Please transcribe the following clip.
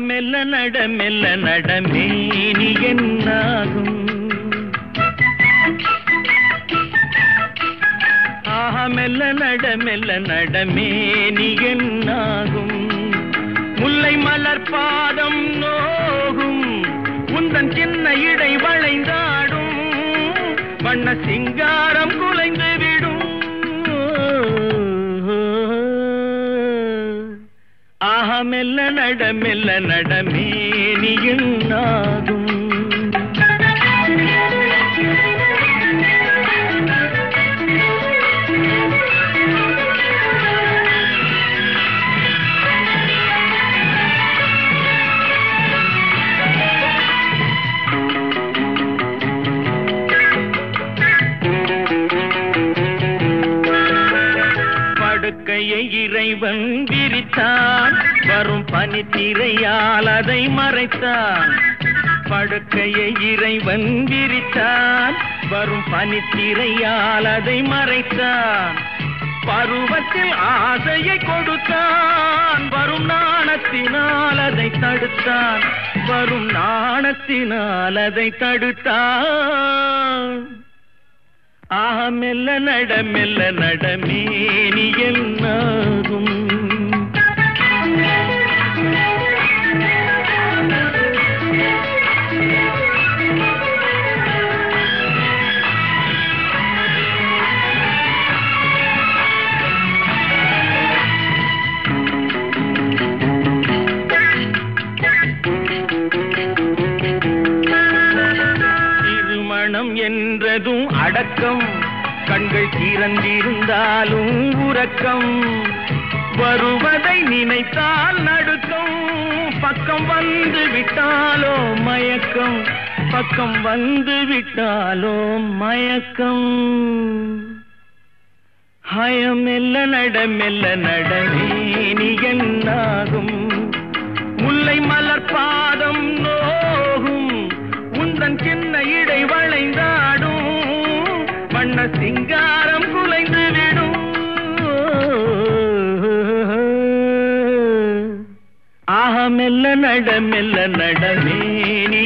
மெல்ல நட மெல்ல நடமேனி என்னாகும்? ஆஹா மெல்ல நட மெல்ல நடமேனி என்னாகும்? முல்லை மலர் பாதம் நோகும் உந்தன் சின்ன இடை வளைந்தாடும். வண்ண சிங்காரம் குலைந்து மெல்ல நட மெல்ல நடமேனியும் நாகும் படுக்கையை இறைவன் விரித்தான். வரும் பனித்திரையால் அதை மறைத்தான். படுக்கையை இறைவன் விரித்தான். வரும் பனித்திரையால் அதை மறைத்தான். பருவத்தில் ஆசையை கொடுத்தான். வரும் நாணத்தினால் அதை தடுத்தான். வரும் நாணத்தினால் அதை தடுத்தான். ஆஹ மெல்ல நட மெல்ல நடமேனி திருமணம் என்றதும் அடக்கம். கண்கள் திறந்திருந்தாலும் உறக்கம். வருவதை நினைத்தால் நடுக்கம். பக்கம் வந்து விட்டாலோ மயக்கம். பக்கம் வந்து விட்டாலோ மயக்கம். ஹயம் மெல்ல நட மெல்ல நடமேனி என்னாகும்? வண்ண சிங்காரம் குலைந்து விடும் ஆக மெல்ல நட மெல்ல நடமேனி